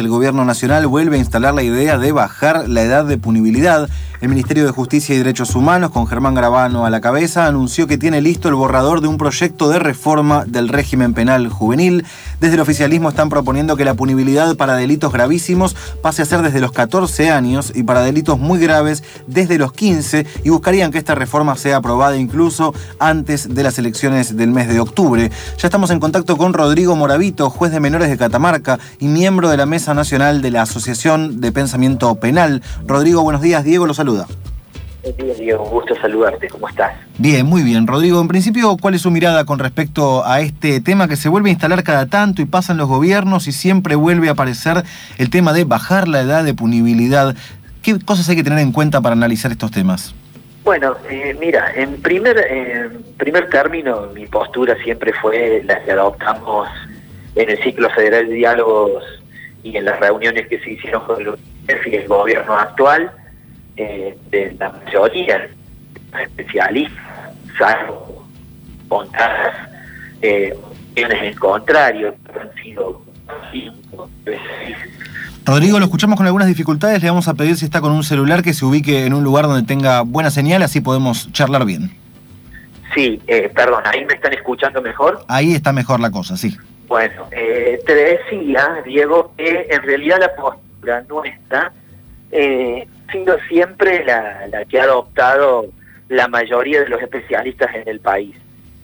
el gobierno nacional vuelve a instalar la idea de bajar la edad de punibilidad. El Ministerio de Justicia y Derechos Humanos, con Germán Garabano a la cabeza, anunció que tiene listo el borrador de un proyecto de reforma del régimen penal juvenil. Desde el oficialismo están proponiendo que la punibilidad para delitos gravísimos pase a ser desde los 14 años y para delitos muy graves desde los 15 y buscarían que esta reforma sea aprobada incluso antes de las elecciones del mes de octubre. Ya estamos en contacto con Rodrigo Moravito, juez de menores de Catamarca y miembro de la Mesa Nacional de la Asociación de Pensamiento Penal. Rodrigo, buenos días. Diego lo saluda. Buen día, Diego. Un gusto saludarte. ¿Cómo estás? Bien, muy bien. Rodrigo, en principio, ¿cuál es su mirada con respecto a este tema que se vuelve a instalar cada tanto y pasan los gobiernos y siempre vuelve a aparecer el tema de bajar la edad de punibilidad? ¿Qué cosas hay que tener en cuenta para analizar estos temas? Bueno, eh, mira, en primer, en primer término, mi postura siempre fue la que adoptamos en el ciclo federal de diálogos y en las reuniones que se hicieron con el, el gobierno actual eh, de la mayoría especialistas, salvo contadas eh, en contrario, han sido Rodrigo, lo escuchamos con algunas dificultades. Le vamos a pedir si está con un celular que se ubique en un lugar donde tenga buena señal, así podemos charlar bien. Sí, eh, perdón, ¿ahí me están escuchando mejor? Ahí está mejor la cosa, sí. Bueno, eh, te decía, Diego, que en realidad la postura nuestra eh, siendo siempre la, que ha adoptado la mayoría de los especialistas en el país,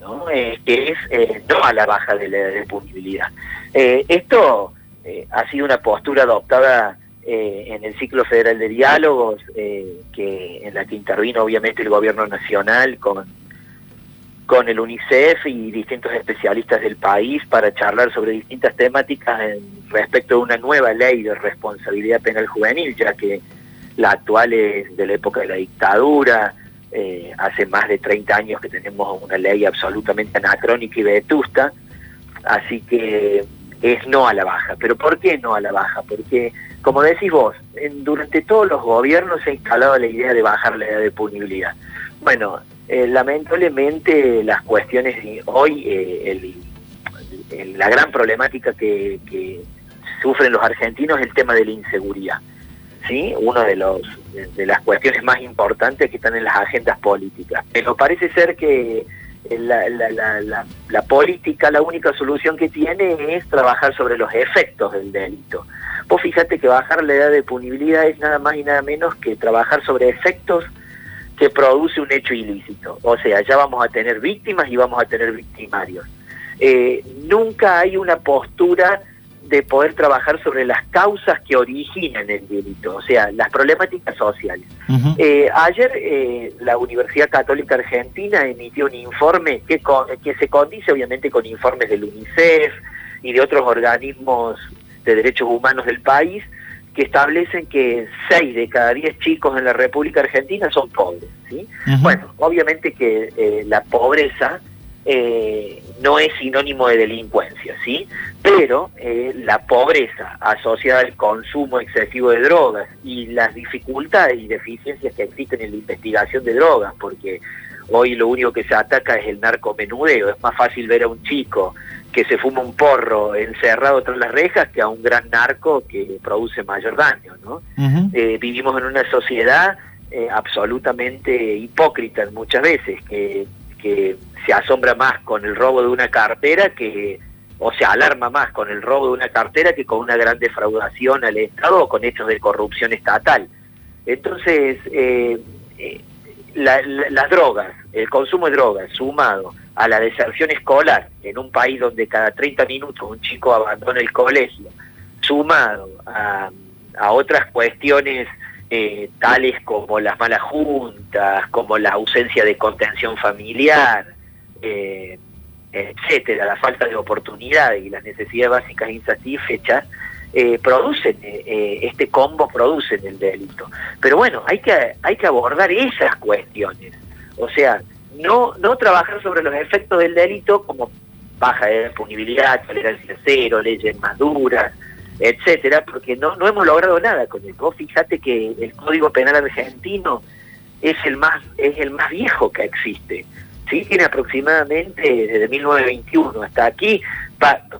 ¿no? Eh, que es eh, no a la baja de la punibilidad. Eh, esto ha sido una postura adoptada en el ciclo federal de diálogos, que en la que intervino obviamente el gobierno nacional con, con el UNICEF y distintos especialistas del país para charlar sobre distintas temáticas en, respecto a una nueva ley de responsabilidad penal juvenil, ya que la actual es de la época de la dictadura, eh, hace más de 30 años que tenemos una ley absolutamente anacrónica y vetusta, así que es no a la baja. ¿Pero por qué no a la baja? Porque, como decís vos, durante todos los gobiernos se ha instalado la idea de bajar la edad de punibilidad. Bueno, eh, lamentablemente las cuestiones hoy, eh, la gran problemática que sufren los argentinos es el tema de la inseguridad. ¿Sí? Una de, los, de las cuestiones más importantes que están en las agendas políticas. Pero parece ser que la, la, la, política la única solución que tiene es trabajar sobre los efectos del delito. Vos fíjate que bajar la edad de punibilidad es nada más y nada menos que trabajar sobre efectos que produce un hecho ilícito. O sea, ya vamos a tener víctimas y vamos a tener victimarios. Eh, nunca hay una postura de poder trabajar sobre las causas que originan el delito, o sea, las problemáticas sociales. Eh, ayer eh, la Universidad Católica Argentina emitió un informe que, que se condice obviamente con informes del UNICEF y de otros organismos de derechos humanos del país, que establecen que 6 de cada 10 chicos en la República Argentina son pobres. ¿sí? Bueno, obviamente que eh, la pobreza eh, no es sinónimo de delincuencia, ¿sí? Pero eh, la pobreza asociada al consumo excesivo de drogas y las dificultades y deficiencias que existen en la investigación de drogas, porque hoy lo único que se ataca es el narcomenudeo, es más fácil ver a un chico que se fuma un porro encerrado tras las rejas que a un gran narco que produce mayor daño, ¿no? Eh, vivimos en una sociedad absolutamente hipócrita muchas veces, que que se asombra más con el robo de una cartera que o se alarma más con el robo de una cartera que con una gran defraudación al Estado o con hechos de corrupción estatal. Entonces, eh, eh, las drogas, el consumo de drogas sumado a la deserción escolar en un país donde cada 30 minutos un chico abandona el colegio, sumado a, a otras cuestiones eh, tales como las malas juntas, como la ausencia de contención familiar, eh, etcétera, la falta de oportunidades y las necesidades básicas insatisfechas, eh, producen, eh, este combo producen el delito. Pero bueno, hay que, hay que abordar esas cuestiones. O sea, no, no trabajar sobre los efectos del delito como baja de punibilidad, tolerancia cero, leyes más duras, etcétera, porque no, no hemos logrado nada con eso. Fíjate que el Código Penal argentino es el más, es el más viejo que existe. ¿sí? Tiene aproximadamente desde 1921 hasta aquí,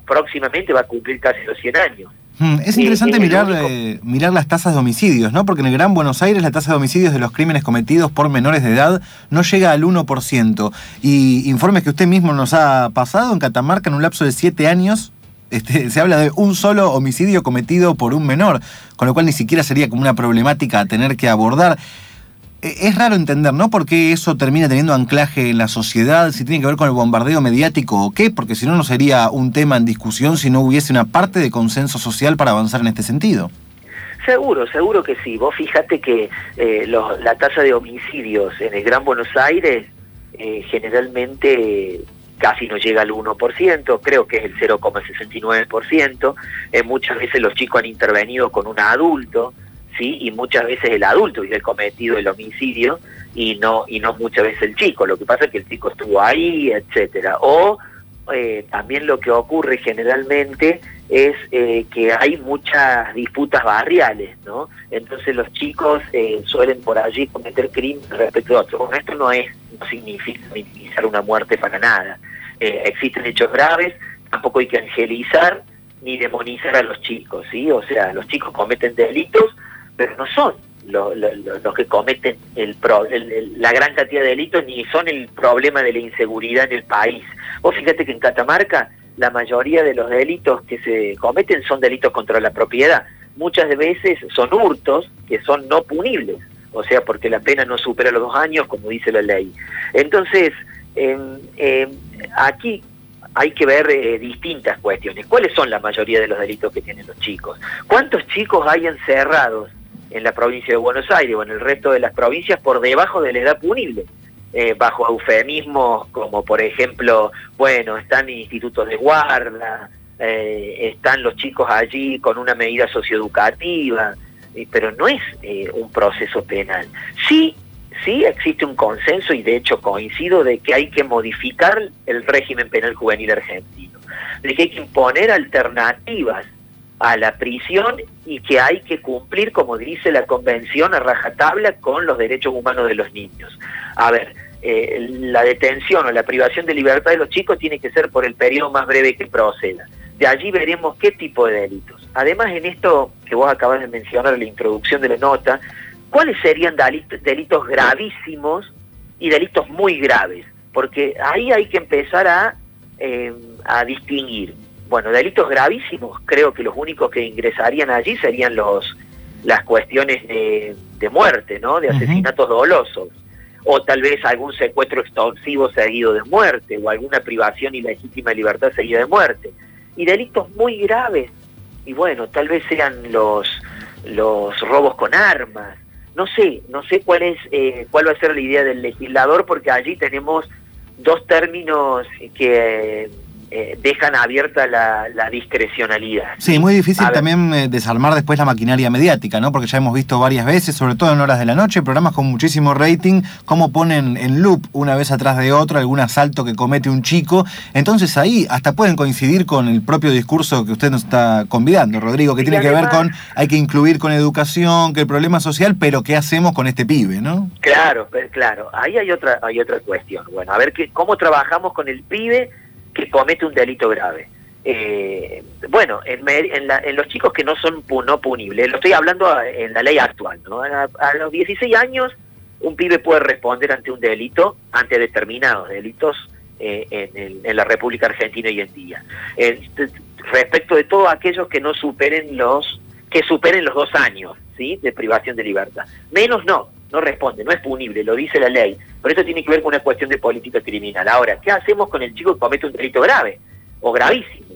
próximamente va a cumplir casi los 100 años. Hmm, es interesante mirar, eh, mirar las tasas de homicidios, ¿no? Porque en el Gran Buenos Aires la tasa de homicidios de los crímenes cometidos por menores de edad no llega al 1%. Y informes que usted mismo nos ha pasado en Catamarca en un lapso de 7 años, este, se habla de un solo homicidio cometido por un menor, con lo cual ni siquiera sería como una problemática a tener que abordar. E, es raro entender, ¿no? Por qué eso termina teniendo anclaje en la sociedad, si tiene que ver con el bombardeo mediático o qué, porque si no, no sería un tema en discusión si no hubiese una parte de consenso social para avanzar en este sentido. Seguro, seguro que sí. Vos fíjate que eh, la tasa de homicidios en el Gran Buenos Aires eh, generalmente casi no llega al 1%, creo que es el 0,69%. Eh, muchas veces los chicos han intervenido con un adulto, ¿sí? Y muchas veces el adulto hubiera cometido el homicidio y no y no muchas veces el chico. Lo que pasa es que el chico estuvo ahí, etcétera. O eh, también lo que ocurre generalmente es eh, que hay muchas disputas barriales, ¿no? Entonces los chicos eh, suelen por allí cometer crímenes respecto a otros. Bueno, esto no es no significa minimizar una muerte para nada. existen hechos graves, tampoco hay que angelizar ni demonizar a los chicos, ¿sí? O sea, los chicos cometen delitos, pero no son los que cometen el, la gran cantidad de delitos ni son el problema de la inseguridad en el país. Vos fíjate que en Catamarca la mayoría de los delitos que se cometen son delitos contra la propiedad. Muchas veces son hurtos que son no punibles, o sea, porque la pena no supera los dos años, como dice la ley. Entonces, aquí hay que ver eh, distintas cuestiones. ¿Cuáles son la mayoría de los delitos que tienen los chicos? ¿Cuántos chicos hay encerrados en la provincia de Buenos Aires o en el resto de las provincias por debajo de la edad punible? Eh, bajo eufemismos como por ejemplo, bueno, están institutos de guarda, eh, están los chicos allí con una medida socioeducativa, pero no es un proceso penal. Sí sí existe un consenso y de hecho coincido de que hay que modificar el régimen penal juvenil argentino, de que hay que imponer alternativas a la prisión y que hay que cumplir, como dice la convención, a rajatabla con los derechos humanos de los niños. A ver, eh, la detención o la privación de libertad de los chicos tiene que ser por el periodo más breve que proceda. De allí veremos qué tipo de delitos. Además, en esto que vos acabas de mencionar en la introducción de la nota, ¿cuáles serían delitos gravísimos y delitos muy graves? Porque ahí hay que empezar a, eh, a distinguir. Bueno, delitos gravísimos, creo que los únicos que ingresarían allí serían los las cuestiones de, muerte, ¿no? De asesinatos dolosos. O tal vez algún secuestro extorsivo seguido de muerte, o alguna privación ilegítima de libertad seguida de muerte. Y delitos muy graves, y bueno, tal vez sean los, los robos con armas, no sé, no sé cuál es eh, cuál va a ser la idea del legislador porque allí tenemos dos términos que eh, dejan abierta la, discrecionalidad. Sí, muy difícil también eh, desarmar después la maquinaria mediática, ¿no? Porque ya hemos visto varias veces, sobre todo en horas de la noche, programas con muchísimo rating, cómo ponen en loop una vez atrás de otro algún asalto que comete un chico. Entonces ahí hasta pueden coincidir con el propio discurso que usted nos está convidando, Rodrigo, que tiene que ver con hay que incluir con educación, que el problema social, pero ¿qué hacemos con este pibe, no? Claro, claro. Ahí hay otra, hay otra cuestión. Bueno, a ver qué, cómo trabajamos con el pibe que comete un delito grave. Eh, bueno, en, los chicos que no son no punibles, lo estoy hablando en la ley actual, ¿no? A, los 16 años un pibe puede responder ante un delito, ante determinados delitos eh, en, la República Argentina hoy en día. respecto de todos aquellos que no superen los que superen los dos años ¿sí? de privación de libertad. Menos no, no responde, no es punible, lo dice la ley. Pero eso tiene que ver con una cuestión de política criminal. Ahora, ¿qué hacemos con el chico que comete un delito grave o gravísimo?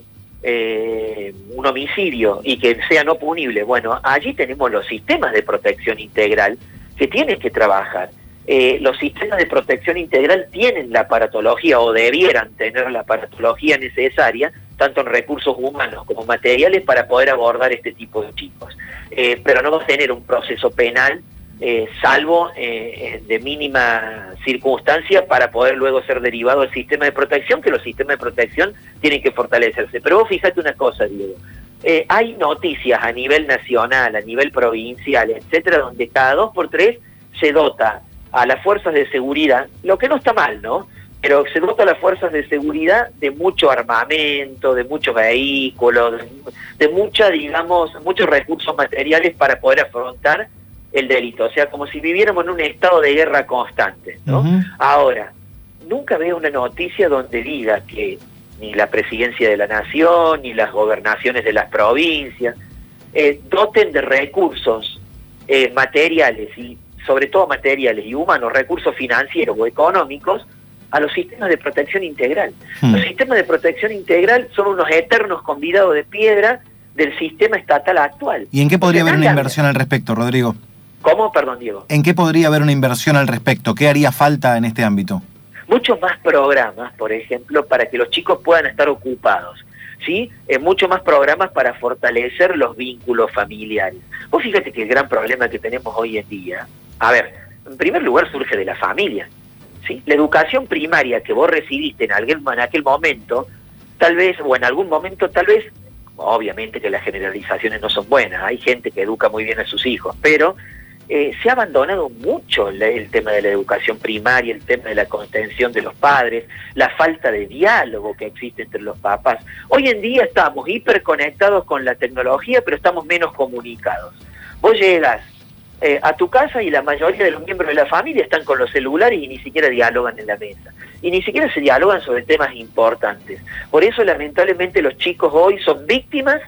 Eh, un homicidio y que sea no punible. Bueno, allí tenemos los sistemas de protección integral que tienen que trabajar. Eh, los sistemas de protección integral tienen la aparatología o debieran tener la aparatología necesaria, tanto en recursos humanos como materiales, para poder abordar este tipo de chicos. Eh, pero no va a tener un proceso penal eh, salvo eh, de mínima circunstancia para poder luego ser derivado del sistema de protección, que los sistemas de protección tienen que fortalecerse. Pero vos fíjate una cosa, Diego, eh, hay noticias a nivel nacional, a nivel provincial, etcétera, donde cada dos por tres se dota a las fuerzas de seguridad, lo que no está mal, ¿no? pero se dota a las fuerzas de seguridad de mucho armamento, de muchos vehículos, de, mucha, digamos, muchos recursos materiales para poder afrontar el delito. O sea, como si viviéramos en un estado de guerra constante. ¿no? Ahora, nunca veo una noticia donde diga que ni la presidencia de la nación, ni las gobernaciones de las provincias, eh, doten de recursos eh, materiales y sobre todo materiales y humanos, recursos financieros o económicos, a los sistemas de protección integral. Hmm. Los sistemas de protección integral son unos eternos convidados de piedra del sistema estatal actual. ¿Y en qué podría haber una inversión al respecto, Rodrigo? ¿Cómo? Perdón, Diego. ¿En qué podría haber una inversión al respecto? ¿Qué haría falta en este ámbito? Muchos más programas, por ejemplo, para que los chicos puedan estar ocupados. ¿sí? Eh, mucho más programas para fortalecer los vínculos familiares. Vos fíjate que el gran problema que tenemos hoy en día, a ver, en primer lugar surge de la familia. ¿sí? La educación primaria que vos recibiste en aquel, en aquel momento, tal vez, o en algún momento tal vez, obviamente que las generalizaciones no son buenas, hay gente que educa muy bien a sus hijos, pero eh, se ha abandonado mucho el tema de la educación primaria, el tema de la contención de los padres, la falta de diálogo que existe entre los papás. Hoy en día estamos hiperconectados con la tecnología, pero estamos menos comunicados. Vos llegas eh, a tu casa y la mayoría de los miembros de la familia están con los celulares y ni siquiera dialogan en la mesa. Y ni siquiera se dialogan sobre temas importantes. Por eso, lamentablemente, los chicos hoy son víctimas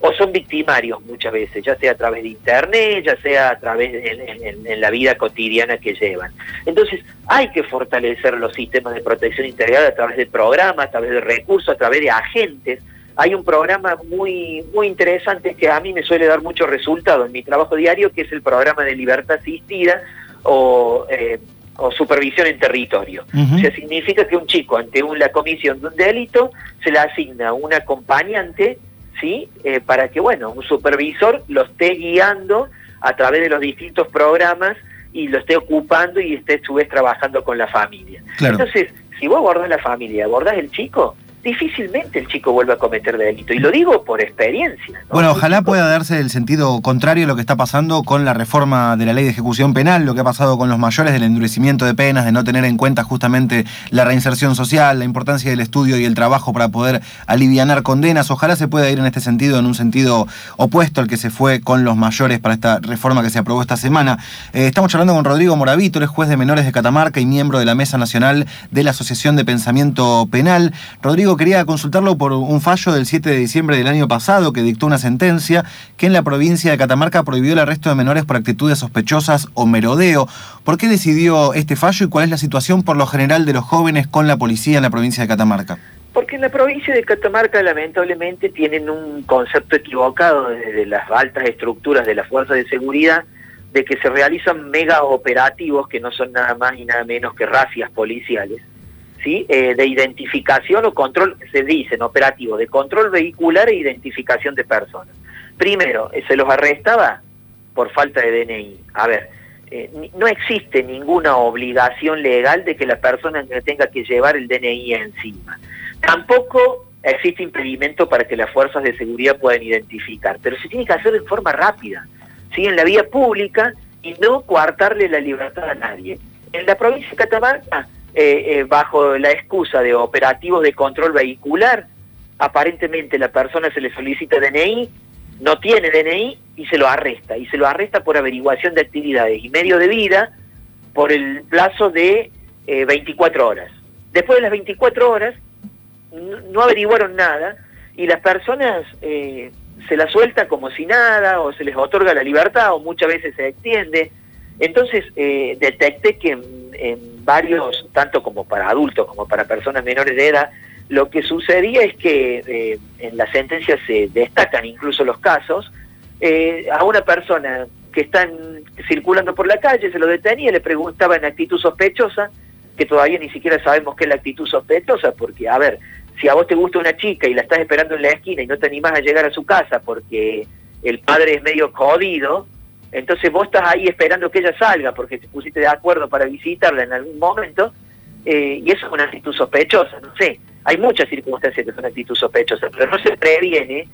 o son victimarios muchas veces, ya sea a través de internet, ya sea a través de en, la vida cotidiana que llevan. Entonces, hay que fortalecer los sistemas de protección integral a través de programas, a través de recursos, a través de agentes. Hay un programa muy, muy interesante que a mí me suele dar mucho resultado en mi trabajo diario, que es el programa de libertad asistida o, eh, o supervisión en territorio. O sea, significa que un chico ante una comisión de un delito se le asigna un acompañante ¿sí? Eh, para que, bueno, un supervisor lo esté guiando a través de los distintos programas y lo esté ocupando y esté a su vez trabajando con la familia. Entonces, si vos abordás la familia, abordás el chico, difícilmente el chico vuelve a cometer delito. Y lo digo por experiencia. Bueno, ojalá pueda darse el sentido contrario a lo que está pasando con la reforma de la ley de ejecución penal, lo que ha pasado con los mayores del endurecimiento de penas, de no tener en cuenta justamente la reinserción social, la importancia del estudio y el trabajo para poder alivianar condenas. Ojalá se pueda ir en este sentido, en un sentido opuesto al que se fue con los mayores para esta reforma que se aprobó esta semana. Eh, estamos charlando con Rodrigo Moravito, es juez de menores de Catamarca y miembro de la Mesa Nacional de la Asociación de Pensamiento Penal. Rodrigo, quería consultarlo por un fallo del 7 de diciembre del año pasado que dictó una sentencia que en la provincia de Catamarca prohibió el arresto de menores por actitudes sospechosas o merodeo. ¿Por qué decidió este fallo y cuál es la situación por lo general de los jóvenes con la policía en la provincia de Catamarca? Porque en la provincia de Catamarca lamentablemente tienen un concepto equivocado desde las altas estructuras de las fuerzas de seguridad de que se realizan mega operativos que no son nada más y nada menos que racias policiales ¿sí? Eh, de identificación o control, se dicen operativo, de control vehicular e identificación de personas. Primero, eh, se los arrestaba por falta de DNI. A ver, eh, no existe ninguna obligación legal de que la persona tenga que llevar el DNI encima. Tampoco existe impedimento para que las fuerzas de seguridad puedan identificar, pero se tiene que hacer de forma rápida, ¿sí? en la vía pública y no coartarle la libertad a nadie. En la provincia de Catamarca eh, eh, bajo la excusa de operativos de control vehicular, aparentemente la persona se le solicita DNI, no tiene DNI y se lo arresta. Y se lo arresta por averiguación de actividades y medio de vida por el plazo de 24 eh, horas. Después de las 24 horas no, averiguaron nada y las personas se la suelta como si nada o se les otorga la libertad o muchas veces se extiende. Entonces detecté que en varios, tanto como para adultos como para personas menores de edad, lo que sucedía es que eh, en la sentencia se destacan incluso los casos, eh, a una persona que está circulando por la calle se lo detenía, le preguntaba en actitud sospechosa, que todavía ni siquiera sabemos qué es la actitud sospechosa, porque, a ver, si a vos te gusta una chica y la estás esperando en la esquina y no te animás a llegar a su casa porque el padre es medio jodido, entonces vos estás ahí esperando que ella salga porque te pusiste de acuerdo para visitarla en algún momento eh, y eso es una actitud sospechosa, no sé. Hay muchas circunstancias que son actitud sospechosa, pero no se previene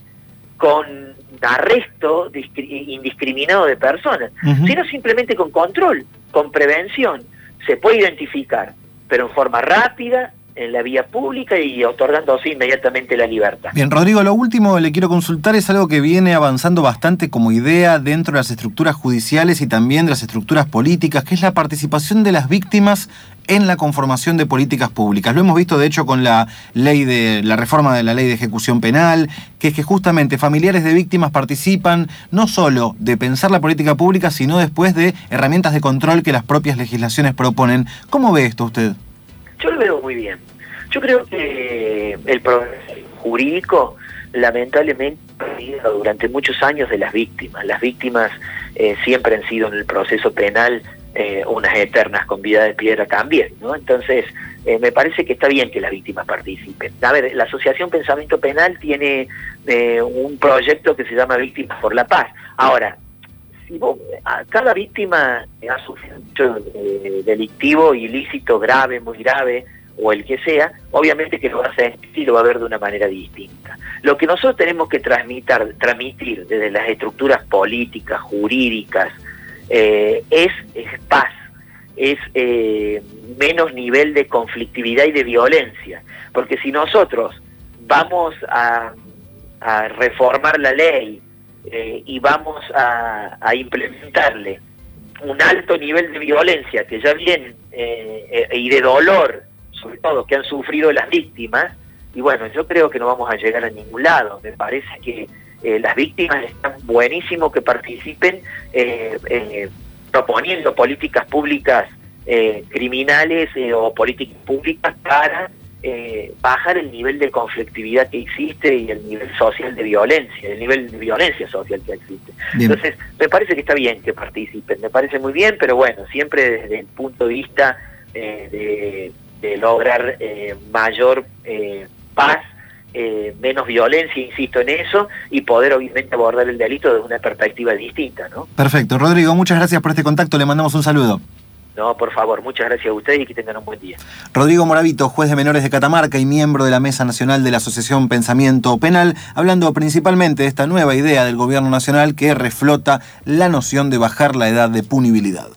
con arresto indiscriminado de personas, sino simplemente con control, con prevención. Se puede identificar pero en forma rápida, en la vía pública y otorgándose inmediatamente la libertad. Bien, Rodrigo, lo último le quiero consultar es algo que viene avanzando bastante como idea dentro de las estructuras judiciales y también de las estructuras políticas, que es la participación de las víctimas en la conformación de políticas públicas. Lo hemos visto de hecho con la ley de la reforma de la ley de ejecución penal, que es que justamente familiares de víctimas participan no solo de pensar la política pública, sino después de herramientas de control que las propias legislaciones proponen. ¿Cómo ve esto usted? Yo lo veo muy bien. Yo creo que el problema jurídico lamentablemente durante muchos años de las víctimas. Las víctimas eh, siempre han sido en el proceso penal eh, unas eternas con vida de piedra también, ¿no? Entonces, eh, me parece que está bien que las víctimas participen. A ver, la Asociación Pensamiento Penal tiene un proyecto que se llama Víctimas por la Paz. Ahora, si cada víctima ha sufrido un delictivo, ilícito, grave, muy grave, o el que sea, obviamente que lo va a sentir y lo va a ver de una manera distinta. Lo que nosotros tenemos que transmitir, transmitir desde las estructuras políticas, jurídicas, eh, es, paz, es eh, menos nivel de conflictividad y de violencia. Porque si nosotros vamos a, reformar la ley eh, y vamos a, a, implementarle un alto nivel de violencia que ya viene y de dolor sobre todo que han sufrido las víctimas, y bueno, yo creo que no vamos a llegar a ningún lado. Me parece que eh, las víctimas están buenísimo que participen eh, eh, proponiendo políticas públicas criminales o políticas públicas para bajar el nivel de conflictividad que existe y el nivel social de violencia, el nivel de violencia social que existe. Entonces, me parece que está bien que participen, me parece muy bien, pero bueno, siempre desde el punto de vista de de lograr eh, mayor eh, paz, eh, menos violencia, insisto en eso, y poder obviamente abordar el delito desde una perspectiva distinta. ¿no? Perfecto. Rodrigo, muchas gracias por este contacto, le mandamos un saludo. No, por favor, muchas gracias a ustedes y que tengan un buen día. Rodrigo Moravito, juez de menores de Catamarca y miembro de la Mesa Nacional de la Asociación Pensamiento Penal, hablando principalmente de esta nueva idea del Gobierno Nacional que reflota la noción de bajar la edad de punibilidad.